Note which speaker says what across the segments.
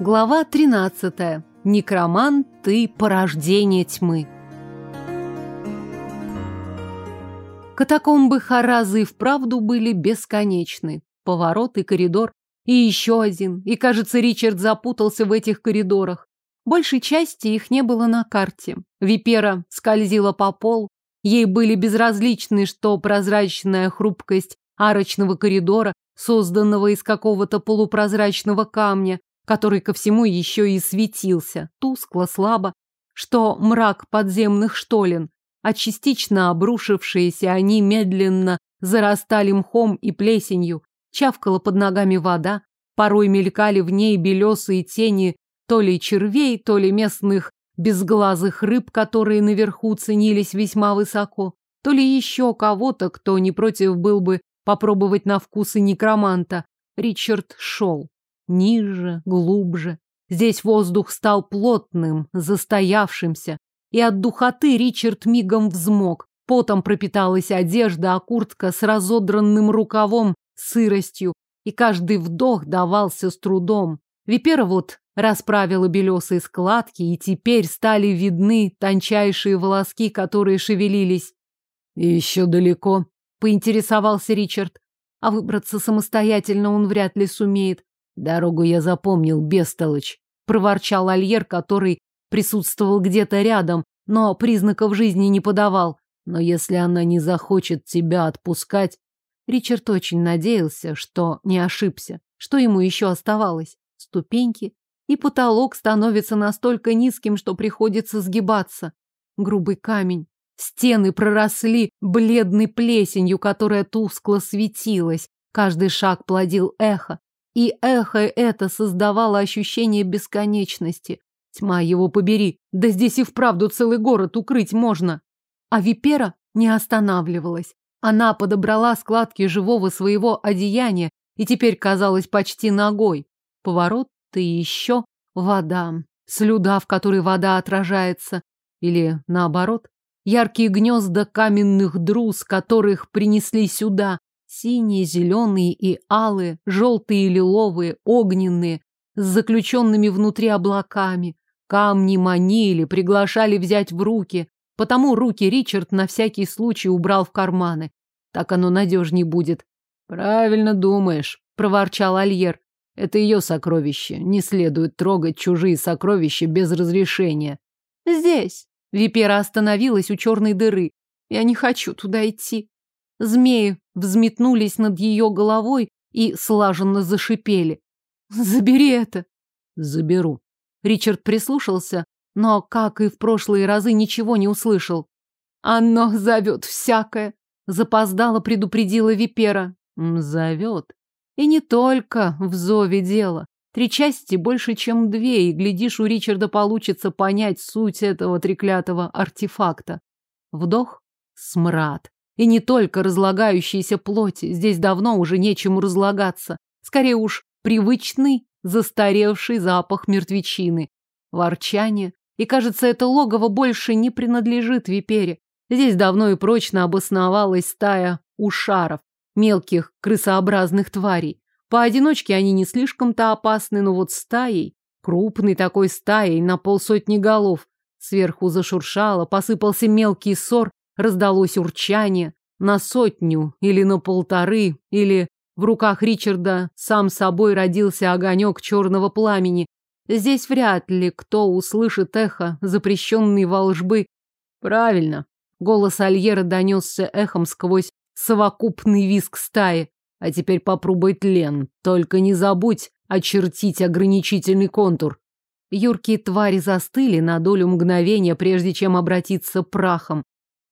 Speaker 1: Глава 13. Некромант ты порождение тьмы. Катакомбы Харазы и вправду были бесконечны. Поворот и коридор, и еще один. И, кажется, Ричард запутался в этих коридорах. Большей части их не было на карте. Випера скользила по полу. Ей были безразличны, что прозрачная хрупкость арочного коридора, созданного из какого-то полупрозрачного камня, который ко всему еще и светился, тускло, слабо, что мрак подземных штолен, а частично обрушившиеся они медленно зарастали мхом и плесенью, чавкала под ногами вода, порой мелькали в ней белесые тени то ли червей, то ли местных безглазых рыб, которые наверху ценились весьма высоко, то ли еще кого-то, кто не против был бы попробовать на вкусы некроманта. Ричард шел. Ниже, глубже. Здесь воздух стал плотным, застоявшимся. И от духоты Ричард мигом взмок. Потом пропиталась одежда, а куртка с разодранным рукавом, сыростью. И каждый вдох давался с трудом. Випера вот расправила белесые складки, и теперь стали видны тончайшие волоски, которые шевелились.
Speaker 2: «И еще далеко?»
Speaker 1: — поинтересовался Ричард. А выбраться самостоятельно он вряд ли сумеет.
Speaker 2: Дорогу я запомнил, бестолочь,
Speaker 1: проворчал Альер, который присутствовал где-то рядом, но признаков жизни не подавал.
Speaker 2: Но если она не захочет тебя отпускать...
Speaker 1: Ричард очень надеялся, что не ошибся. Что ему еще оставалось? Ступеньки. И потолок становится настолько низким, что приходится сгибаться. Грубый камень. Стены проросли бледной плесенью, которая тускло светилась. Каждый шаг плодил эхо. И эхо это создавало ощущение бесконечности. Тьма его побери, да здесь и вправду целый город укрыть можно. А Випера не останавливалась. Она подобрала складки живого своего одеяния и теперь казалась почти ногой. Поворот и еще вода. Слюда, в которой вода отражается. Или наоборот. Яркие гнезда каменных друз, которых принесли сюда, Синие, зеленые и алые, желтые и лиловые, огненные, с заключенными внутри облаками. Камни манили, приглашали взять в руки, потому руки Ричард на всякий случай убрал в карманы. Так оно надежней будет.
Speaker 2: Правильно думаешь, проворчал Альер. Это ее сокровище. Не следует трогать чужие сокровища без разрешения.
Speaker 1: Здесь. Випера остановилась у черной дыры. Я не хочу туда идти. Змеи взметнулись над ее головой и слаженно зашипели. «Забери это!»
Speaker 2: «Заберу».
Speaker 1: Ричард прислушался, но, как и в прошлые разы, ничего не услышал. «Оно зовет всякое!» Запоздало предупредила Випера.
Speaker 2: «Зовет».
Speaker 1: И не только в зове дело. Три части больше, чем две, и, глядишь, у Ричарда получится понять суть этого треклятого артефакта. Вдох, смрад. И не только разлагающиеся плоти, здесь давно уже нечему разлагаться. Скорее уж привычный, застаревший запах мертвечины. Ворчание. И, кажется, это логово больше не принадлежит Випере. Здесь давно и прочно обосновалась стая ушаров, мелких крысообразных тварей. Поодиночке они не слишком-то опасны, но вот стаей, крупной такой стаей на полсотни голов, сверху зашуршало, посыпался мелкий ссор, Раздалось урчание на сотню или на полторы, или в руках Ричарда сам собой родился огонек черного пламени. Здесь вряд ли кто услышит эхо запрещенной волжбы. Правильно. Голос Альера донесся эхом сквозь совокупный визг стаи. А теперь попробуй тлен. Только не забудь очертить ограничительный контур. Юркие твари застыли на долю мгновения, прежде чем обратиться прахом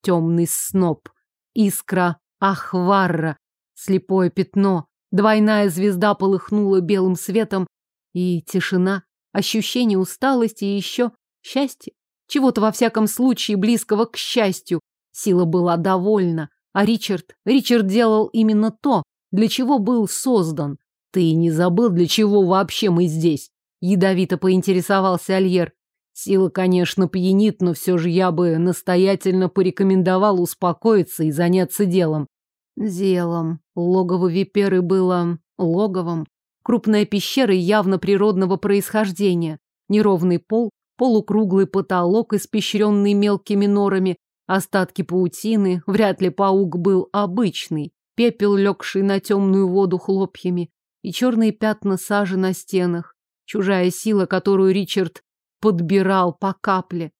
Speaker 1: темный сноп, искра Ахварра, слепое пятно, двойная звезда полыхнула белым светом, и тишина, ощущение усталости и еще счастье. Чего-то во всяком случае близкого к счастью. Сила была довольна, а Ричард, Ричард делал именно то, для чего был создан. Ты не забыл, для чего вообще мы здесь? Ядовито поинтересовался Альер. Сила, конечно, пьянит, но все же я бы настоятельно порекомендовал успокоиться и заняться делом. Делом. Логово Виперы было логовом. Крупная пещера явно природного происхождения. Неровный пол, полукруглый потолок, испещренный мелкими норами, остатки паутины, вряд ли паук был обычный, пепел, легший на темную воду хлопьями, и черные пятна сажи на стенах, чужая сила, которую Ричард подбирал по капле,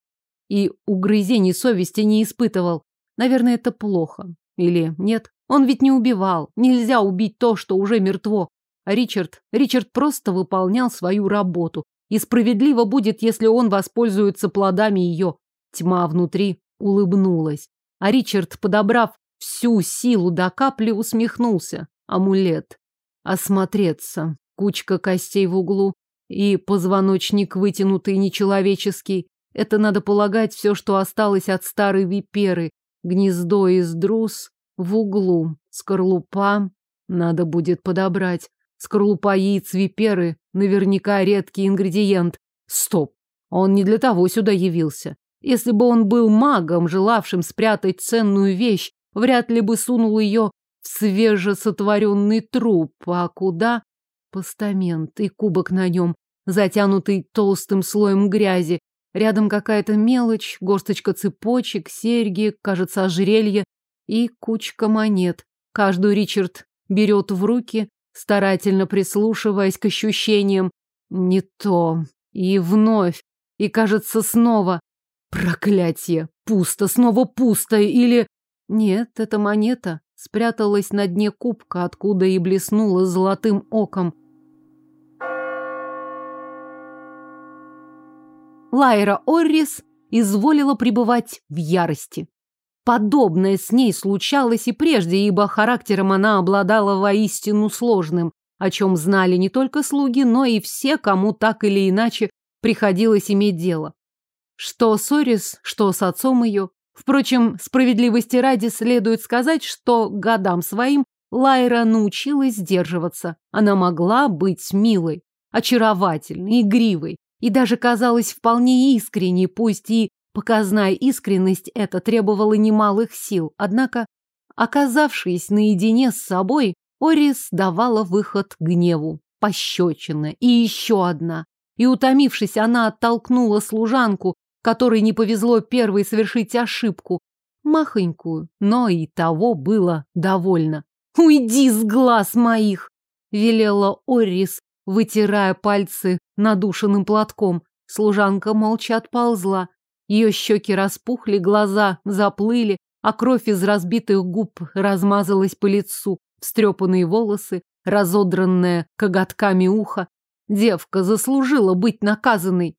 Speaker 1: и угрызений совести не испытывал. Наверное, это плохо. Или нет? Он ведь не убивал. Нельзя убить то, что уже мертво. А Ричард... Ричард просто выполнял свою работу. И справедливо будет, если он воспользуется плодами ее. Тьма внутри улыбнулась. А Ричард, подобрав всю силу до капли, усмехнулся. Амулет. Осмотреться. Кучка костей в углу. И позвоночник вытянутый нечеловеческий. Это, надо полагать, все, что осталось от старой виперы. Гнездо из друз в углу. Скорлупа надо будет подобрать. Скорлупа яиц виперы наверняка редкий ингредиент. Стоп, он не для того сюда явился. Если бы он был магом, желавшим спрятать ценную вещь, вряд ли бы сунул ее в свежесотворенный труп. А куда? Постамент и кубок на нем, затянутый толстым слоем грязи. Рядом какая-то мелочь, горсточка цепочек, серьги, кажется, ожерелье и кучка монет. Каждую Ричард берет в руки, старательно прислушиваясь к ощущениям. Не то. И вновь. И, кажется, снова. Проклятие! Пусто, снова пусто. Или... Нет, это монета спряталась на дне кубка, откуда и блеснула золотым оком. Лайра Оррис изволила пребывать в ярости. Подобное с ней случалось и прежде, ибо характером она обладала воистину сложным, о чем знали не только слуги, но и все, кому так или иначе приходилось иметь дело. Что с Орис, что с отцом ее. Впрочем, справедливости ради следует сказать, что годам своим Лайра научилась сдерживаться. Она могла быть милой, очаровательной, игривой, и даже казалась вполне искренней, пусть и показная искренность эта требовала немалых сил. Однако, оказавшись наедине с собой, Орис давала выход гневу, пощечина и еще одна. И, утомившись, она оттолкнула служанку, которой не повезло первой совершить ошибку, махонькую, но и того было довольно. «Уйди с глаз моих!» — велела Орис, вытирая пальцы надушенным платком. Служанка молча отползла. Ее щеки распухли, глаза заплыли, а кровь из разбитых губ размазалась по лицу. Встрепанные волосы, разодранное коготками ухо. Девка заслужила быть наказанной.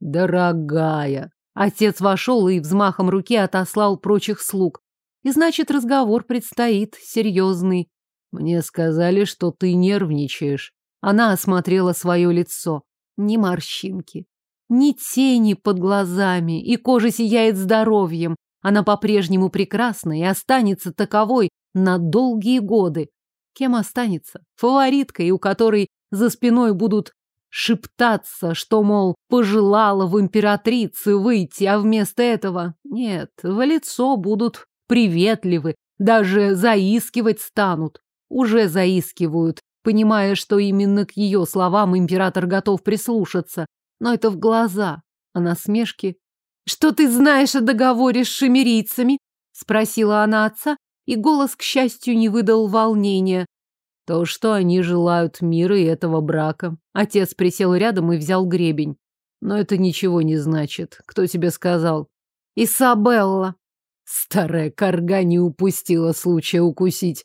Speaker 1: Дорогая. Отец вошел и взмахом руки отослал прочих слуг. И значит, разговор предстоит серьезный. Мне сказали, что ты нервничаешь. Она осмотрела свое лицо. Ни морщинки, ни тени под глазами, и кожа сияет здоровьем. Она по-прежнему прекрасна и останется таковой на долгие годы. Кем останется? Фавориткой, у которой за спиной будут шептаться, что, мол, пожелала в императрицы выйти, а вместо этого... Нет, в лицо будут приветливы, даже заискивать станут. Уже заискивают, понимая, что именно к ее словам император готов прислушаться. Но это в глаза, а насмешки... «Что ты знаешь о договоре с шемерийцами?» — спросила она отца, и голос, к счастью, не выдал волнения. То, что они желают мира и этого брака. Отец присел рядом и взял гребень. Но это ничего не значит. Кто тебе сказал? Исабелла. Старая корга не упустила случая укусить.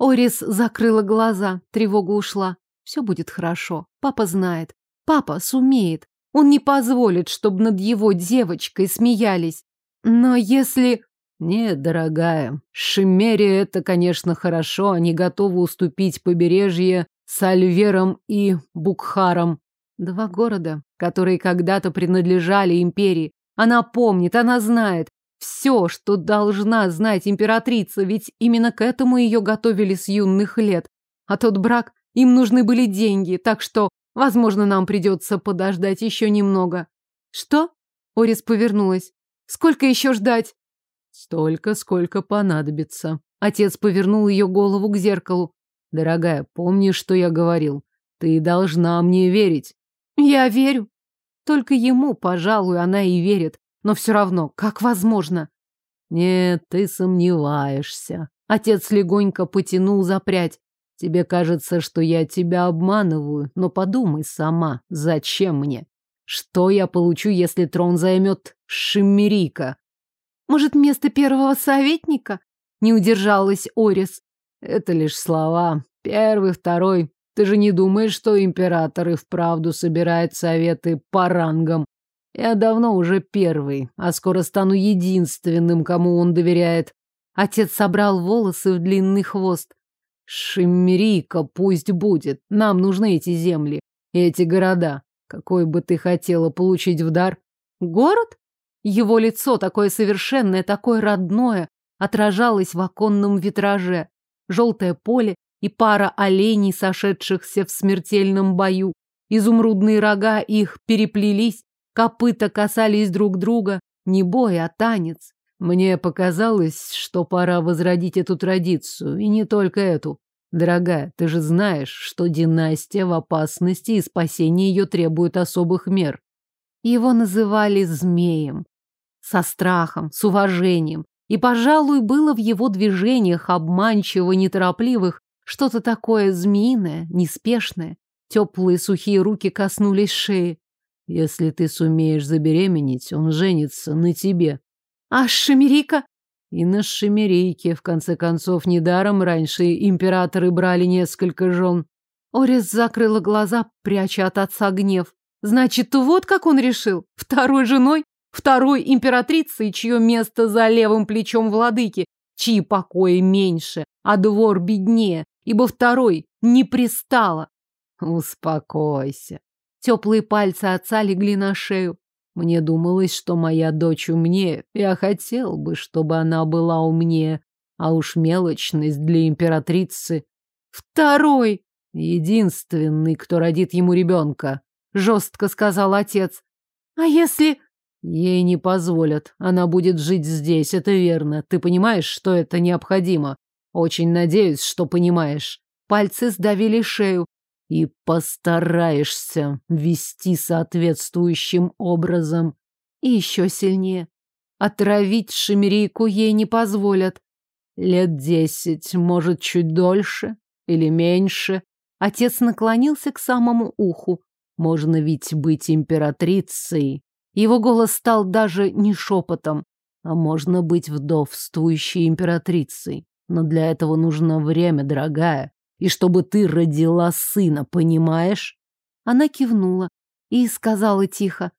Speaker 1: Орис закрыла глаза, тревога ушла. Все будет хорошо. Папа знает. Папа сумеет. Он не позволит, чтобы над его девочкой смеялись. Но если... Нет, дорогая, Шимерия это, конечно, хорошо, они готовы уступить побережье с Альвером и Букхаром. Два города, которые когда-то принадлежали империи. Она помнит, она знает. Все, что должна знать императрица, ведь именно к этому ее готовили с юных лет. А тот брак, им нужны были деньги, так что, возможно, нам придется подождать еще немного. Что? Орис повернулась. Сколько еще ждать? Столько, сколько понадобится. Отец повернул ее голову к зеркалу. Дорогая, помни, что я говорил.
Speaker 2: Ты должна мне верить.
Speaker 1: Я верю. Только ему, пожалуй, она и верит. Но все равно, как возможно?
Speaker 2: Нет, ты сомневаешься. Отец легонько потянул за прядь. Тебе кажется, что я тебя обманываю, но подумай сама, зачем мне? Что я получу, если трон займет Шиммерика?
Speaker 1: Может, место первого советника? Не удержалась Орис.
Speaker 2: Это лишь слова. Первый, второй. Ты же не думаешь, что император и вправду собирает советы по рангам? Я давно уже первый, а скоро стану единственным, кому он доверяет.
Speaker 1: Отец собрал волосы в длинный хвост.
Speaker 2: Шиммерийка пусть будет. Нам нужны эти земли и эти города. Какой бы ты хотела получить в дар?
Speaker 1: Город? Его лицо, такое совершенное, такое родное, отражалось в оконном витраже. Желтое поле и пара оленей, сошедшихся в смертельном бою. Изумрудные рога их переплелись, копыта касались друг друга. Не бой, а танец.
Speaker 2: Мне показалось, что пора возродить эту традицию, и не только эту. Дорогая, ты же знаешь, что династия в опасности, и спасение ее требует особых мер.
Speaker 1: Его называли змеем. Со страхом, с уважением. И, пожалуй, было в его движениях обманчиво неторопливых что-то такое змеиное, неспешное. Теплые сухие руки коснулись шеи.
Speaker 2: Если ты сумеешь забеременеть, он женится на тебе.
Speaker 1: А Шемерика?
Speaker 2: И на Шемерийке, в конце концов, недаром раньше императоры брали несколько жен.
Speaker 1: Орис закрыла глаза, пряча от отца гнев. Значит, вот как он решил? Второй женой? Второй императрицей, чье место за левым плечом владыки, чьи покои меньше, а двор беднее, ибо второй не пристало.
Speaker 2: Успокойся.
Speaker 1: Теплые пальцы отца легли на шею.
Speaker 2: Мне думалось, что моя дочь умнее. Я хотел бы, чтобы она была умнее. А уж мелочность для императрицы.
Speaker 1: Второй!
Speaker 2: Единственный, кто родит ему ребенка. Жестко сказал отец.
Speaker 1: А если...
Speaker 2: Ей не позволят. Она будет жить здесь, это верно. Ты понимаешь, что это необходимо? Очень надеюсь, что понимаешь.
Speaker 1: Пальцы сдавили шею
Speaker 2: и постараешься вести соответствующим образом.
Speaker 1: И еще сильнее. Отравить шемерийку ей не позволят.
Speaker 2: Лет десять, может, чуть дольше или меньше.
Speaker 1: Отец наклонился к самому уху.
Speaker 2: Можно ведь быть императрицей.
Speaker 1: Его голос стал даже не шепотом.
Speaker 2: А можно быть вдовствующей императрицей. Но для этого нужно время, дорогая и чтобы ты родила сына, понимаешь?
Speaker 1: Она кивнула и сказала тихо.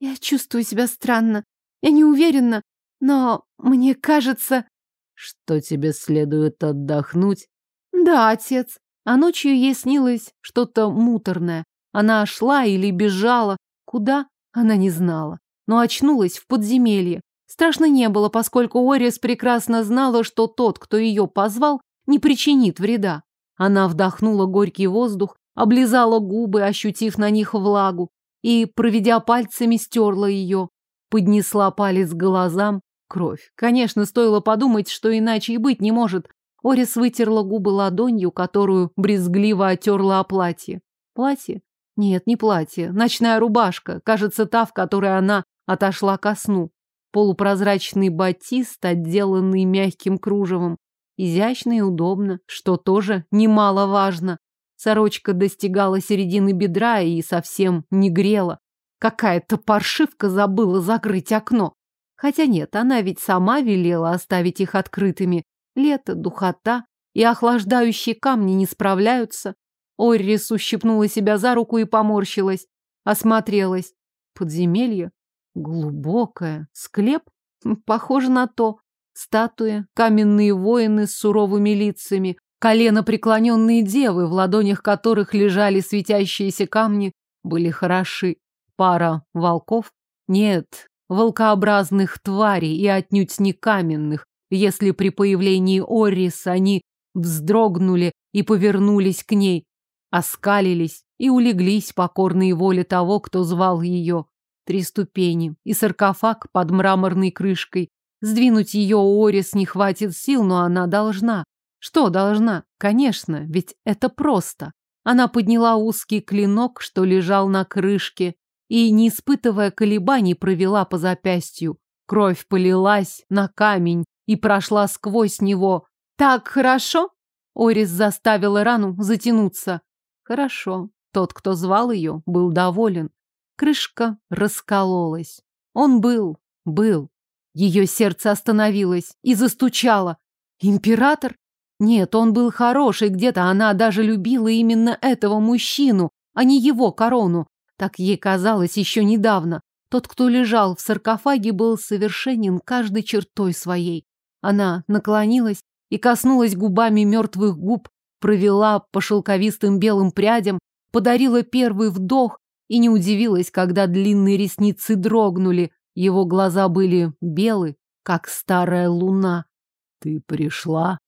Speaker 1: Я чувствую себя странно. Я не уверена, но мне кажется...
Speaker 2: Что тебе следует отдохнуть?
Speaker 1: Да, отец. А ночью ей снилось что-то муторное. Она шла или бежала. Куда? Она не знала. Но очнулась в подземелье. Страшно не было, поскольку Орис прекрасно знала, что тот, кто ее позвал, не причинит вреда. Она вдохнула горький воздух, облизала губы, ощутив на них влагу, и, проведя пальцами, стерла ее. Поднесла палец к глазам. Кровь. Конечно, стоило подумать, что иначе и быть не может. Орис вытерла губы ладонью, которую брезгливо отерла о платье. Платье? Нет, не платье. Ночная рубашка. Кажется, та, в которой она отошла ко сну. Полупрозрачный батист, отделанный мягким кружевом. Изящно и удобно, что тоже немаловажно. Сорочка достигала середины бедра и совсем не грела. Какая-то паршивка забыла закрыть окно. Хотя нет, она ведь сама велела оставить их открытыми. Лето, духота и охлаждающие камни не справляются. Оррис ущипнула себя за руку и поморщилась. Осмотрелась. Подземелье? Глубокое. Склеп? Похоже на то. Статуи, каменные воины с суровыми лицами, колено преклоненные девы, в ладонях которых лежали светящиеся камни, были хороши. Пара волков? Нет, волкообразных тварей и отнюдь не каменных, если при появлении Оррис они вздрогнули и повернулись к ней, оскалились и улеглись покорные воле того, кто звал ее. Три ступени и саркофаг под мраморной крышкой, Сдвинуть ее Орис не хватит сил, но она должна. Что должна? Конечно, ведь это просто. Она подняла узкий клинок, что лежал на крышке, и, не испытывая колебаний, провела по запястью. Кровь полилась на камень и прошла сквозь него. «Так хорошо?» Орис заставила рану затянуться. «Хорошо». Тот, кто звал ее, был доволен. Крышка раскололась. Он был, был. Ее сердце остановилось и застучало. Император? Нет, он был хороший, где-то она даже любила именно этого мужчину, а не его корону. Так ей казалось еще недавно. Тот, кто лежал в саркофаге, был совершенен каждой чертой своей. Она наклонилась и коснулась губами мертвых губ, провела по шелковистым белым прядям, подарила первый вдох и не удивилась, когда длинные ресницы дрогнули, его глаза были белы, как старая луна. Ты пришла?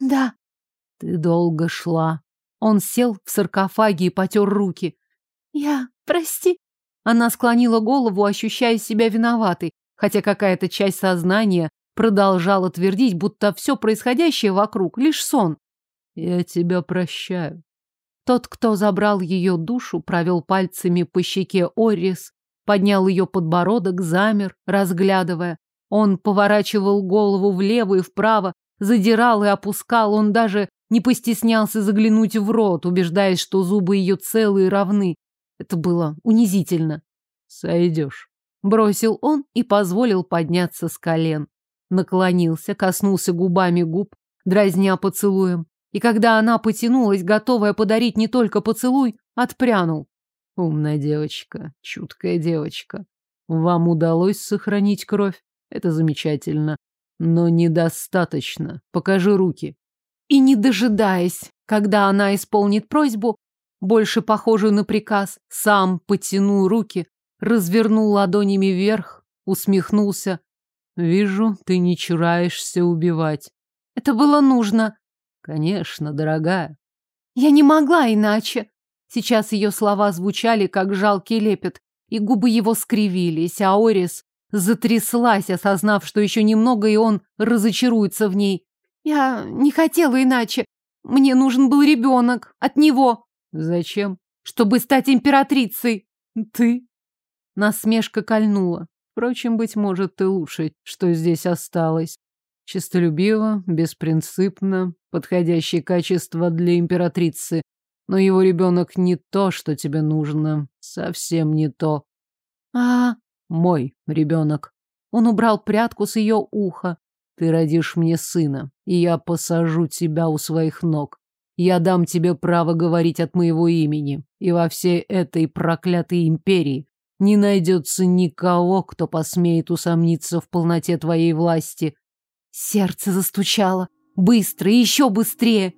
Speaker 1: Да. Ты долго шла. Он сел в саркофаге и потер руки. Я, прости. Она склонила голову, ощущая себя виноватой, хотя какая-то часть сознания продолжала твердить, будто все происходящее вокруг лишь сон. Я тебя прощаю. Тот, кто забрал ее душу, провел пальцами по щеке Орис, поднял ее подбородок, замер, разглядывая. Он поворачивал голову влево и вправо, задирал и опускал, он даже не постеснялся заглянуть в рот, убеждаясь, что зубы ее целые и равны. Это было унизительно. «Сойдешь», — бросил он и позволил подняться с колен. Наклонился, коснулся губами губ, дразня поцелуем. И когда она потянулась, готовая подарить не только поцелуй, отпрянул. Умная девочка, чуткая девочка. Вам удалось сохранить кровь? Это замечательно. Но недостаточно. Покажи руки. И не дожидаясь, когда она исполнит просьбу, больше похожую на приказ, сам потянул руки, развернул ладонями вверх, усмехнулся. Вижу, ты не чураешься убивать. Это было нужно. Конечно, дорогая. Я не могла иначе. Сейчас ее слова звучали, как жалкий лепет, и губы его скривились, а Орис затряслась, осознав, что еще немного, и он разочаруется в ней. «Я не хотела иначе. Мне нужен был ребенок. От него». «Зачем?» «Чтобы стать императрицей». «Ты?» Насмешка кольнула. Впрочем, быть может, ты лучше, что здесь осталось. Чистолюбиво, беспринципно, подходящие качества для императрицы. Но его ребенок не то, что тебе нужно. Совсем не то. А, мой ребенок. Он убрал прядку с ее уха. Ты родишь мне сына, и я посажу тебя у своих ног. Я дам тебе право говорить от моего имени, и во всей этой проклятой империи не найдется никого, кто посмеет усомниться в полноте твоей власти. Сердце застучало. Быстро, еще быстрее.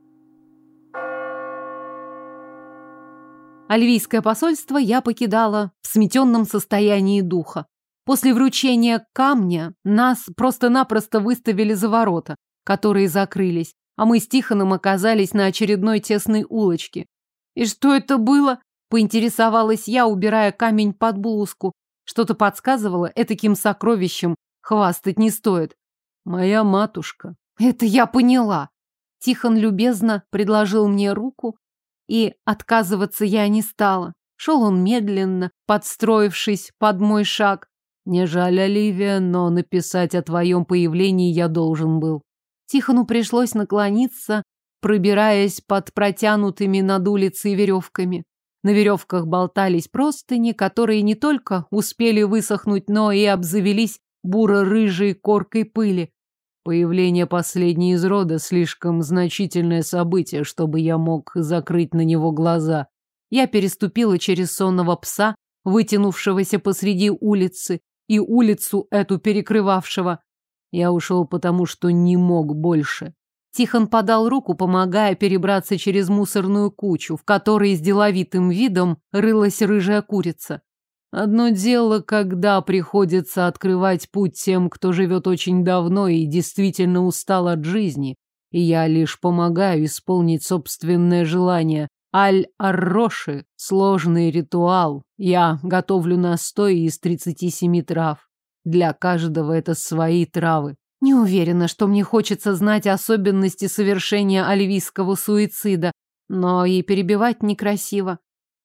Speaker 1: Альвийское посольство я покидала в сметенном состоянии духа. После вручения камня нас просто-напросто выставили за ворота, которые закрылись, а мы с Тихоном оказались на очередной тесной улочке. «И что это было?» – поинтересовалась я, убирая камень под блузку. Что-то подсказывало, этаким сокровищем хвастать не стоит. «Моя матушка». «Это я поняла». Тихон любезно предложил мне руку, и отказываться я не стала. Шел он медленно, подстроившись под мой шаг. Не жаль, Оливия, но написать о твоем появлении я должен был. Тихону пришлось наклониться, пробираясь под протянутыми над улицей веревками. На веревках болтались простыни, которые не только успели высохнуть, но и обзавелись буро-рыжей коркой пыли. Появление последней из рода слишком значительное событие, чтобы я мог закрыть на него глаза. Я переступила через сонного пса, вытянувшегося посреди улицы, и улицу эту перекрывавшего. Я ушел потому, что не мог больше. Тихон подал руку, помогая перебраться через мусорную кучу, в которой с деловитым видом рылась рыжая курица. Одно дело, когда приходится открывать путь тем, кто живет очень давно и действительно устал от жизни, и я лишь помогаю исполнить собственное желание. Аль-Арроши – сложный ритуал. Я готовлю настой из 37 трав. Для каждого это свои травы. Не уверена, что мне хочется знать особенности совершения альвийского суицида. Но и перебивать некрасиво.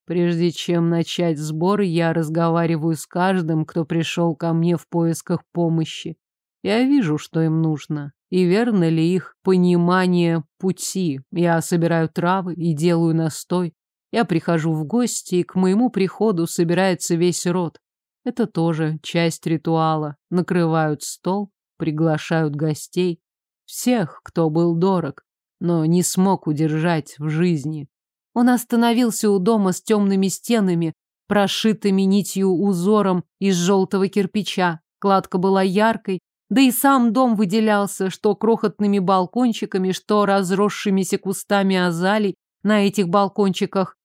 Speaker 2: Прежде чем начать сбор, я разговариваю с каждым, кто пришел ко мне в поисках помощи. Я вижу, что им нужно, и верно ли их понимание пути. Я собираю травы и делаю настой. Я прихожу в гости, и к моему приходу собирается весь род. Это тоже часть ритуала. Накрывают стол, приглашают гостей. Всех, кто был дорог, но не смог удержать в жизни.
Speaker 1: Он остановился у дома с темными стенами, прошитыми нитью узором из желтого кирпича. Кладка была яркой, да и сам дом выделялся, что крохотными балкончиками, что разросшимися кустами азалий на этих балкончиках.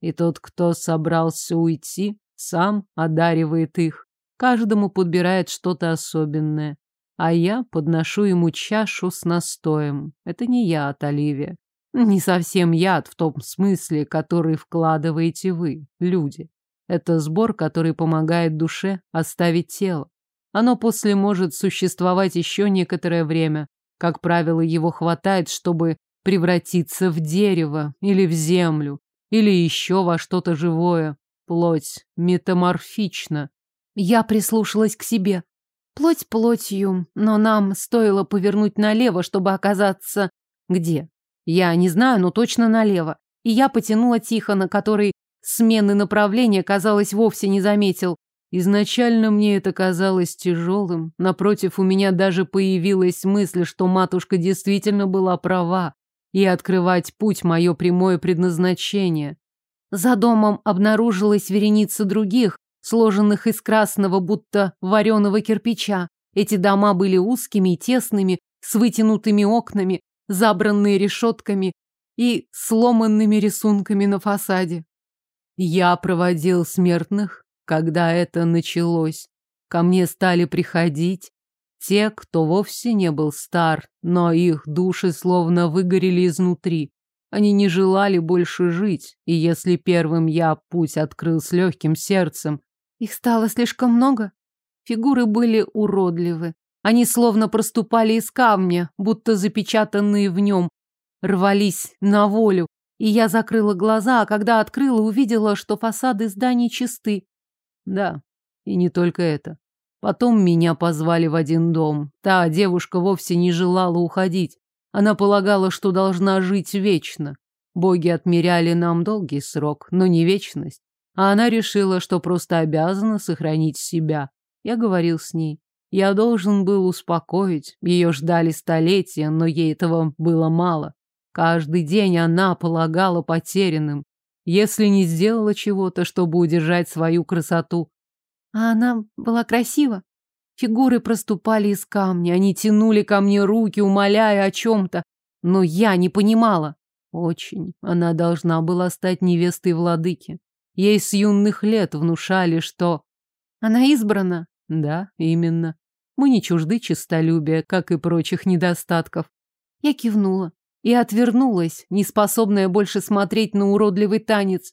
Speaker 1: И тот, кто собрался уйти, сам одаривает их. Каждому подбирает что-то особенное. А я подношу ему чашу с настоем. Это не яд, Оливия. Не совсем яд в том смысле, который вкладываете вы, люди. Это сбор, который помогает душе оставить тело. Оно после может существовать еще некоторое время. Как правило, его хватает, чтобы превратиться в дерево или в землю, или еще во что-то живое. Плоть метаморфична. Я прислушалась к себе. Плоть плотью, но нам стоило повернуть налево, чтобы оказаться... Где? Я не знаю, но точно налево. И я потянула Тихона, который смены направления, казалось, вовсе не заметил. Изначально мне это казалось тяжелым. Напротив, у меня даже появилась мысль, что матушка действительно была права, и открывать путь мое прямое предназначение. За домом обнаружилась вереница других, сложенных из красного, будто вареного кирпича. Эти дома были узкими и тесными, с вытянутыми окнами, забранные решетками и сломанными рисунками на фасаде. Я проводил смертных, когда это началось. Ко мне стали приходить те, кто вовсе не был стар, но их души словно выгорели изнутри. Они не желали больше жить, и если первым я путь открыл с легким сердцем... Их стало слишком много. Фигуры были уродливы. Они словно проступали из камня, будто запечатанные в нем, рвались на волю. И я закрыла глаза, а когда открыла, увидела, что фасады зданий чисты. Да, и не только это. Потом меня позвали в один дом. Та девушка вовсе не желала уходить. Она полагала, что должна жить вечно. Боги отмеряли нам долгий срок, но не вечность. А она решила, что просто обязана сохранить себя. Я говорил с ней. Я должен был успокоить. Ее ждали столетия, но ей этого было мало. Каждый день она полагала потерянным, если не сделала чего-то, чтобы удержать свою красоту. А она была красива. Фигуры проступали из камня, они тянули ко мне руки, умоляя о чем-то. Но я не понимала. Очень. Она должна была стать невестой владыки. Ей с юных лет внушали, что... Она избрана. Да, именно. Мы не чужды честолюбия, как и прочих недостатков. Я кивнула и отвернулась, не способная больше смотреть на уродливый танец.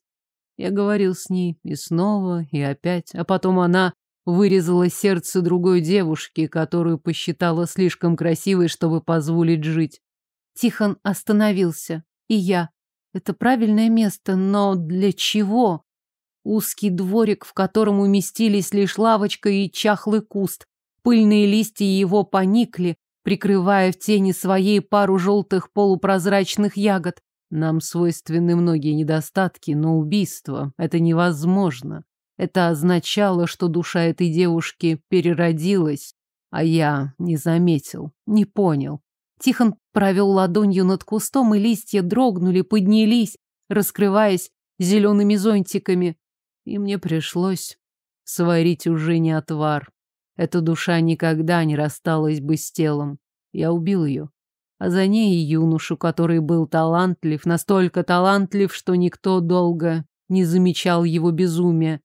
Speaker 1: Я говорил с ней и снова, и опять, а потом она вырезала сердце другой девушки, которую посчитала слишком красивой, чтобы позволить жить. Тихон остановился. И я. Это правильное место, но для чего? Узкий дворик, в котором уместились лишь лавочка и чахлый куст. Пыльные листья его поникли, прикрывая в тени своей пару желтых полупрозрачных ягод. Нам свойственны многие недостатки, но убийство — это невозможно. Это означало, что душа этой девушки переродилась, а я не заметил, не понял. Тихон провел ладонью над кустом, и листья дрогнули, поднялись, раскрываясь зелеными зонтиками. И мне пришлось сварить уже не отвар. Эта душа никогда не рассталась бы с телом. Я убил ее. А за ней и юношу, который был талантлив, настолько талантлив, что никто долго не замечал его безумия.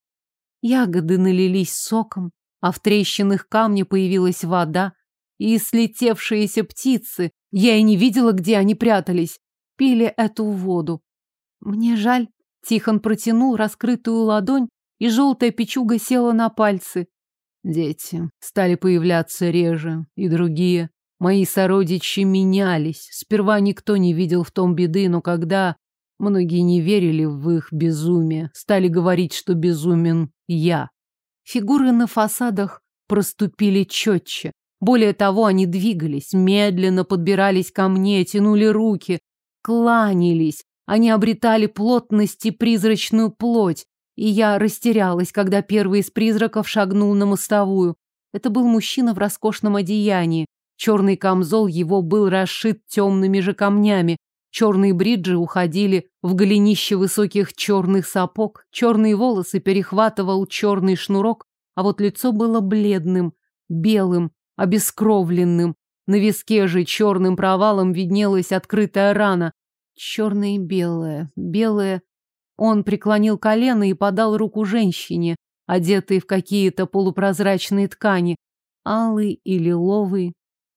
Speaker 1: Ягоды налились соком, а в трещинах камня появилась вода, и слетевшиеся птицы, я и не видела, где они прятались, пили эту воду. Мне жаль, Тихон протянул раскрытую ладонь, и желтая печуга села на пальцы. Дети стали появляться реже, и другие. Мои сородичи менялись. Сперва никто не видел в том беды, но когда
Speaker 2: Многие не верили в их безумие, стали говорить, что безумен я.
Speaker 1: Фигуры на фасадах проступили четче. Более того, они двигались, медленно подбирались ко мне, тянули руки, кланялись. Они обретали плотность и призрачную плоть, и я растерялась, когда первый из призраков шагнул на мостовую. Это был мужчина в роскошном одеянии. Черный камзол его был расшит темными же камнями. Черные бриджи уходили в голенище высоких черных сапог. Черные волосы перехватывал черный шнурок, а вот лицо было бледным, белым, обескровленным. На виске же черным провалом виднелась открытая рана. Черное и белое, белое. Он преклонил колено и подал руку женщине, одетой в какие-то полупрозрачные ткани. Алый и лиловый,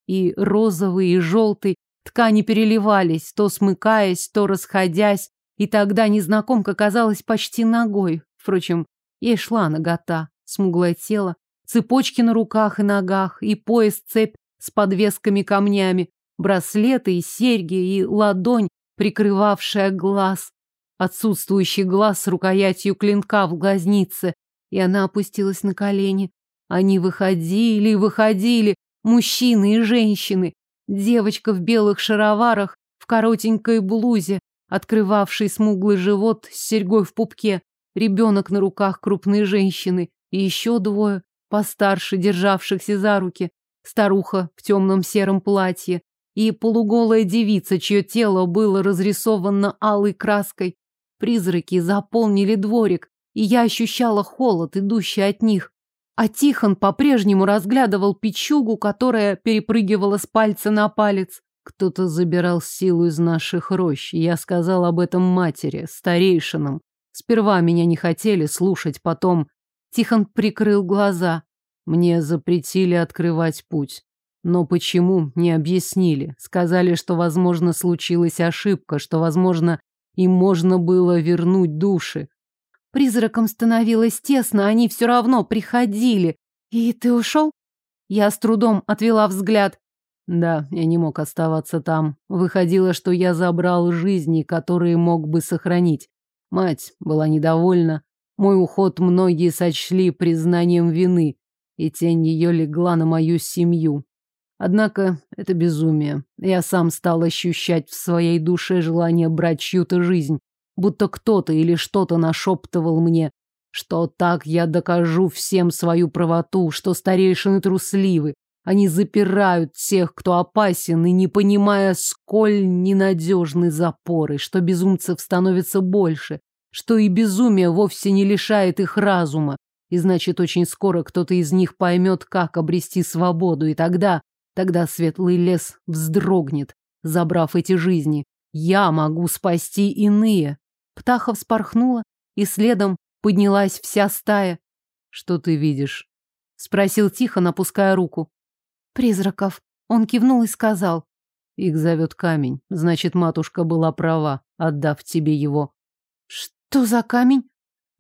Speaker 1: и розовый, и желтый. Ткани переливались, то смыкаясь, то расходясь, и тогда незнакомка казалась почти ногой. Впрочем, ей шла нагота, смуглое тело, цепочки на руках и ногах, и пояс-цепь с подвесками камнями, браслеты и серьги, и ладонь, прикрывавшая глаз, отсутствующий глаз с рукоятью клинка в глазнице, и она опустилась на колени. Они выходили и выходили, мужчины и женщины, девочка в белых шароварах, в коротенькой блузе, открывавший смуглый живот с серьгой в пупке, ребенок на руках крупной женщины и еще двое, постарше, державшихся за руки, старуха в темном сером платье и полуголая девица, чье тело было разрисовано алой краской. Призраки заполнили дворик, и я ощущала холод, идущий от них. А Тихон по-прежнему разглядывал печугу, которая перепрыгивала с пальца на палец. Кто-то забирал силу из наших рощ. Я сказал об этом матери, старейшинам. Сперва меня не хотели слушать, потом... Тихон прикрыл глаза. Мне запретили открывать путь. Но почему, не объяснили. Сказали, что, возможно, случилась ошибка, что, возможно, им можно было вернуть души. Призракам становилось тесно, они все равно приходили. И ты ушел? Я с трудом отвела взгляд. Да, я не мог оставаться там. Выходило, что я забрал жизни, которые мог бы сохранить. Мать была недовольна. Мой уход многие сочли признанием вины, и тень ее легла на мою семью. Однако это безумие. Я сам стал ощущать в своей душе желание брать чью-то жизнь, будто кто-то или что-то нашептывал мне, что так я докажу всем свою правоту, что старейшины трусливы, они запирают тех, кто опасен, и не понимая, сколь ненадежны запоры, что безумцев становится больше, что и безумие вовсе не лишает их разума, и значит, очень скоро кто-то из них поймет, как обрести свободу, и тогда, тогда светлый лес вздрогнет, забрав эти жизни. Я могу спасти иные. Птаха вспорхнула, и следом поднялась вся стая. Что ты видишь? Спросил тихо, напуская руку. Призраков. Он кивнул и сказал. Их зовет камень. Значит, матушка была права, отдав тебе его. Что за камень?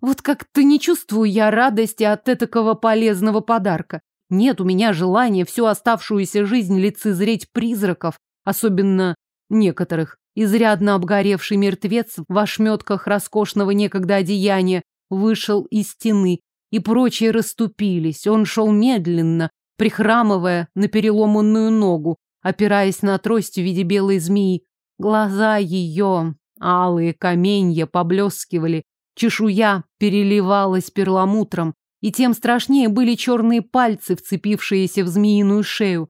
Speaker 1: Вот как-то не чувствую я радости от этакого полезного подарка. Нет у меня желания всю оставшуюся жизнь лицезреть призраков, особенно некоторых. Изрядно обгоревший мертвец в ошметках роскошного некогда одеяния вышел из стены, и прочие расступились. Он шел медленно, прихрамывая на переломанную ногу, опираясь на трость в виде белой змеи. Глаза ее, алые каменья, поблескивали, чешуя переливалась перламутром, и тем страшнее были черные пальцы, вцепившиеся в змеиную шею.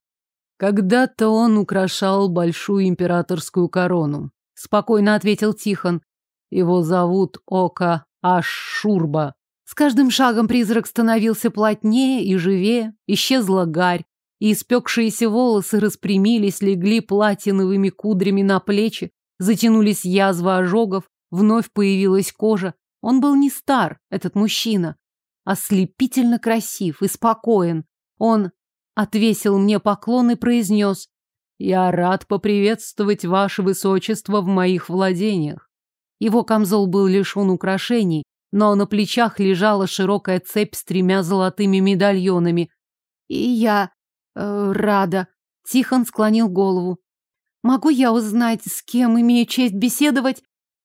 Speaker 1: Когда-то он украшал большую императорскую корону. Спокойно ответил Тихон. Его зовут Ока Ашурба. С каждым шагом призрак становился плотнее и живее, исчезла гарь, и испекшиеся волосы распрямились, легли платиновыми кудрями на плечи, затянулись язвы ожогов, вновь появилась кожа. Он был не стар, этот мужчина, ослепительно красив и спокоен. Он отвесил мне поклон и произнес «Я рад поприветствовать ваше высочество в моих владениях». Его камзол был лишен украшений, но на плечах лежала широкая цепь с тремя золотыми медальонами. «И я э, рада», — Тихон склонил голову. «Могу я узнать, с кем имею честь беседовать?»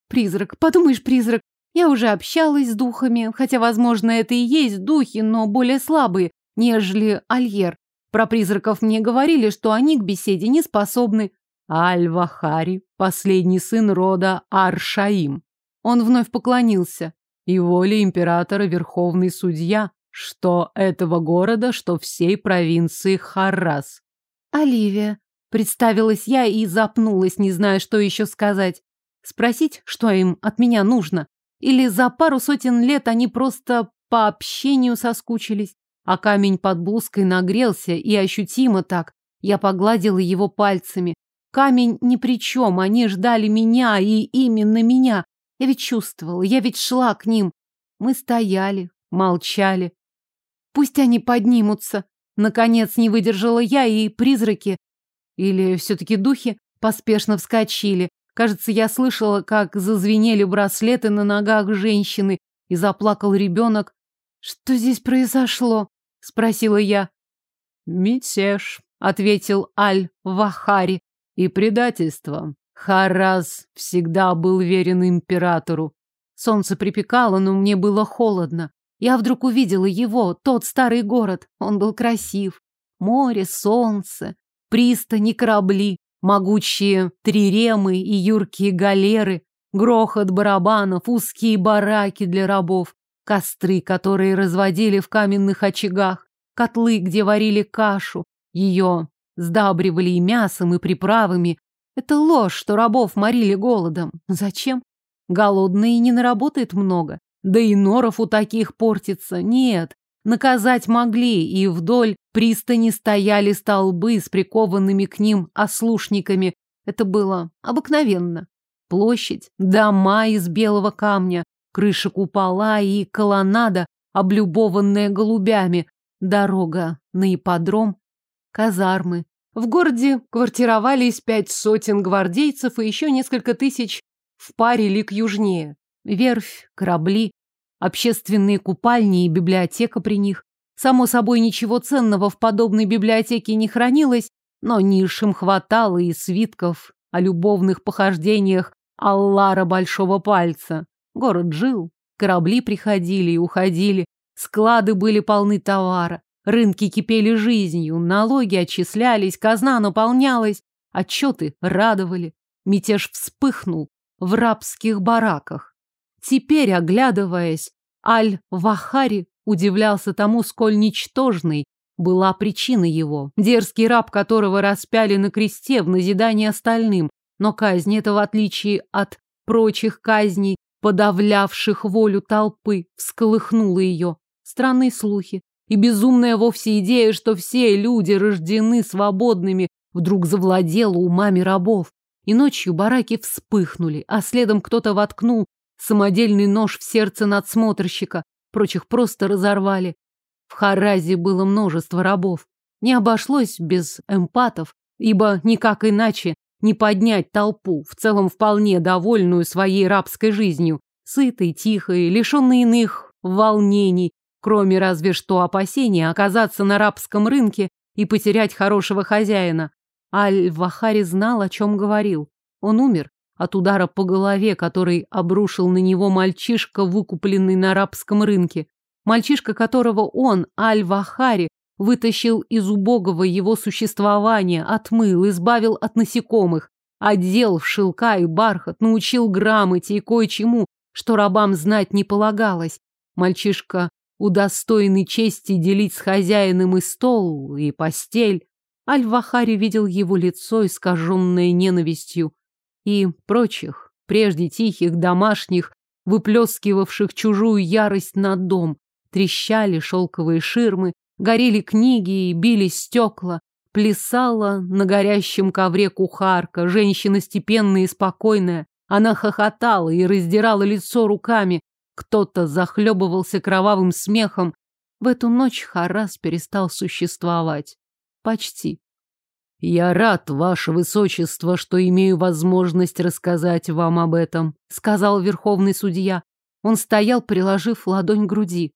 Speaker 1: Призрак, подумаешь, призрак. Я уже общалась с духами, хотя, возможно, это и есть духи, но более слабые, нежели Альер. Про призраков мне говорили, что они к беседе не способны. Аль-Вахари, последний сын рода Аршаим. Он вновь поклонился. И воля императора верховный судья, что этого города, что всей провинции Харрас. Оливия. Представилась я и запнулась, не зная, что еще сказать. Спросить, что им от меня нужно? Или за пару сотен лет они просто по общению соскучились? А камень под блузкой нагрелся, и ощутимо так. Я погладила его пальцами. Камень ни при чем, они ждали меня, и именно меня. Я ведь чувствовала, я ведь шла к ним. Мы стояли, молчали. Пусть они поднимутся. Наконец не выдержала я, и призраки, или все-таки духи, поспешно вскочили. Кажется, я слышала, как зазвенели браслеты на ногах женщины, и заплакал ребенок. «Что здесь произошло?» — спросила я.
Speaker 2: «Мятеж», — ответил Аль-Вахари, — «и предательство. Хараз всегда был верен императору.
Speaker 1: Солнце припекало, но мне было холодно. Я вдруг увидела его, тот старый город. Он был красив. Море, солнце, пристани, корабли, могучие триремы и юркие галеры, грохот барабанов, узкие бараки для рабов, костры, которые разводили в каменных очагах, котлы, где варили кашу, ее сдабривали и мясом, и приправами. Это ложь, что рабов морили голодом. Зачем? Голодный не наработает много. Да и норов у таких портится. Нет, наказать могли, и вдоль пристани стояли столбы с прикованными к ним ослушниками. Это было обыкновенно. Площадь, дома из белого камня, крыша купола и колоннада, облюбованная голубями, дорога на ипподром, казармы. В городе квартировались пять сотен гвардейцев и еще несколько тысяч в паре лик южнее верфь, корабли, общественные купальни и библиотека при них. Само собой, ничего ценного в подобной библиотеке не хранилось, но ниш им хватало и свитков о любовных похождениях Аллара Большого Пальца. Город жил, корабли приходили и уходили, склады были полны товара, рынки кипели жизнью, налоги отчислялись, казна наполнялась, отчеты радовали. Мятеж вспыхнул в рабских бараках. Теперь, оглядываясь, Аль-Вахари удивлялся тому, сколь ничтожной была причина его, дерзкий раб которого распяли на кресте в назидание остальным, но казнь эта, в отличие от прочих казней, подавлявших волю толпы, всколыхнула ее. Странные слухи и безумная вовсе идея, что все люди рождены свободными, вдруг завладела умами рабов. И ночью бараки вспыхнули, а следом кто-то воткнул самодельный нож в сердце надсмотрщика, прочих просто разорвали. В Харазе было множество рабов. Не обошлось без эмпатов, ибо никак иначе не поднять толпу, в целом вполне довольную своей рабской жизнью, сытой, тихой, лишенной иных волнений, кроме разве что опасения оказаться на рабском рынке и потерять хорошего хозяина. Аль-Вахари знал, о чем говорил. Он умер, от удара по голове, который обрушил на него мальчишка, выкупленный на арабском рынке. Мальчишка, которого он, Аль-Вахари, вытащил из убогого его существования, отмыл, избавил от насекомых, одел в шелка и бархат, научил грамоте и кое-чему, что рабам знать не полагалось. Мальчишка, удостоенный чести делить с хозяином и стол, и постель. Аль-Вахари видел его лицо, искаженное ненавистью и прочих, прежде тихих, домашних, выплескивавших чужую ярость на дом. Трещали шелковые ширмы, горели книги и бились стекла. Плясала на горящем ковре кухарка, женщина степенная и спокойная. Она хохотала и раздирала лицо руками. Кто-то захлебывался кровавым смехом. В эту ночь Харас перестал существовать. Почти. «Я рад, ваше высочество, что имею возможность рассказать вам об этом», сказал верховный судья. Он стоял, приложив ладонь к груди.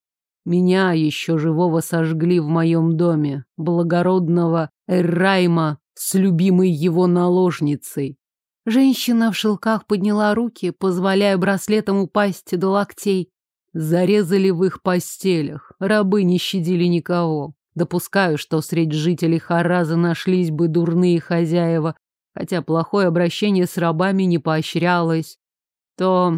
Speaker 1: «Меня еще живого сожгли в моем доме, благородного Эррайма с любимой его наложницей. Женщина в шелках подняла руки, позволяя браслетам упасть до локтей.
Speaker 2: Зарезали в их постелях. Рабы не щадили никого. Допускаю, что среди жителей Хараза нашлись бы дурные хозяева, хотя плохое обращение с рабами не поощрялось.
Speaker 1: То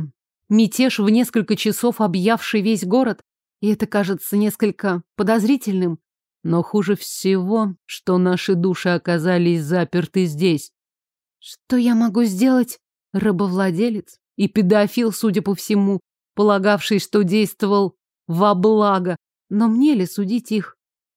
Speaker 1: мятеж в несколько часов объявший весь город, и это кажется несколько подозрительным.
Speaker 2: Но хуже всего, что наши души оказались заперты здесь.
Speaker 1: Что я могу сделать? Рабовладелец и педофил, судя по всему, полагавший, что действовал во благо. Но мне ли судить их?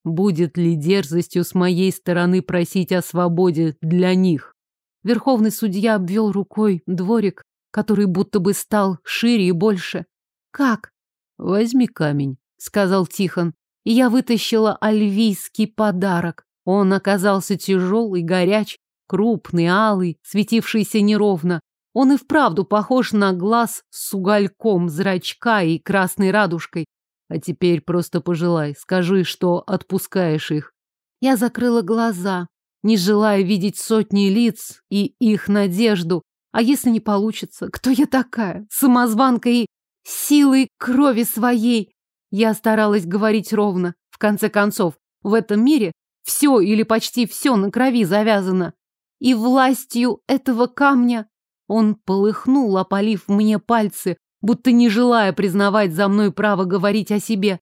Speaker 2: Будет ли дерзостью с моей стороны просить о свободе для них?
Speaker 1: Верховный судья обвел рукой дворик, который будто бы стал шире и больше. Как?
Speaker 2: Возьми камень,
Speaker 1: сказал Тихон, и я вытащила альвийский подарок. Он оказался тяжелый, горяч, крупный, алый, светившийся неровно. Он и вправду похож на глаз с угольком зрачка и красной радужкой.
Speaker 2: А теперь просто пожелай, скажи, что отпускаешь их.
Speaker 1: Я закрыла глаза, не желая видеть сотни лиц и их надежду. А если не получится? Кто я такая? Самозванка и силой крови своей. Я старалась говорить ровно. В конце концов, в этом мире все или почти все на крови завязано. И властью этого камня он полыхнул, опалив мне пальцы, будто не желая признавать за мной право говорить о себе.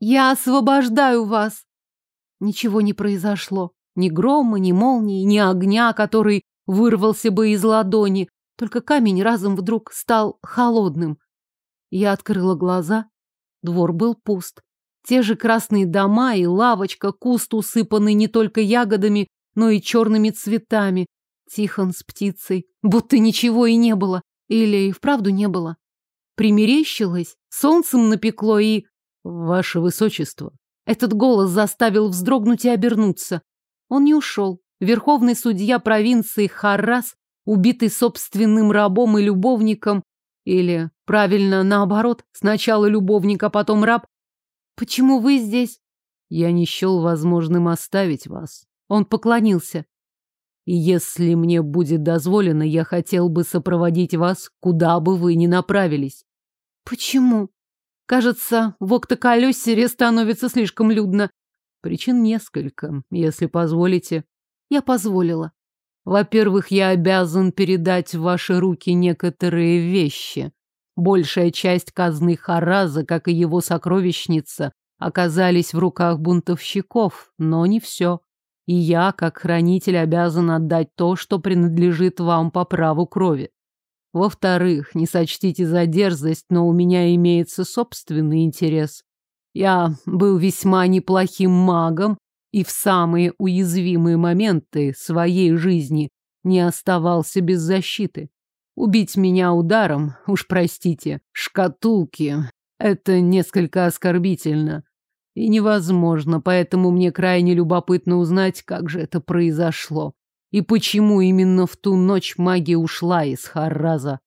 Speaker 1: «Я освобождаю вас!» Ничего не произошло. Ни грома, ни молнии, ни огня, который вырвался бы из ладони. Только камень разом вдруг стал холодным. Я открыла глаза. Двор был пуст. Те же красные дома и лавочка, куст, усыпанный не только ягодами, но и черными цветами. Тихон с птицей. Будто ничего и не было. Или и вправду не было примерещилось, солнцем напекло и...
Speaker 2: Ваше Высочество.
Speaker 1: Этот голос заставил вздрогнуть и обернуться. Он не ушел. Верховный судья провинции Харрас, убитый собственным рабом и любовником, или, правильно, наоборот, сначала любовник, а потом раб. Почему вы здесь?
Speaker 2: Я не счел возможным оставить вас.
Speaker 1: Он поклонился.
Speaker 2: Если мне будет дозволено, я хотел бы сопроводить вас, куда бы вы ни направились.
Speaker 1: Почему? Кажется, в Октоколесере становится слишком людно.
Speaker 2: Причин несколько, если позволите.
Speaker 1: Я позволила.
Speaker 2: Во-первых, я обязан передать в ваши руки некоторые вещи. Большая часть казны Хараза, как и его сокровищница, оказались в руках бунтовщиков, но не все. И я, как хранитель, обязан отдать то, что принадлежит вам по праву крови. Во-вторых, не сочтите за дерзость, но у меня имеется собственный интерес. Я был весьма неплохим магом и в самые уязвимые моменты своей жизни не оставался без защиты. Убить меня ударом, уж простите, шкатулки, это несколько оскорбительно и невозможно, поэтому мне крайне любопытно узнать, как же это произошло. И почему именно в ту ночь магия ушла из Харраза?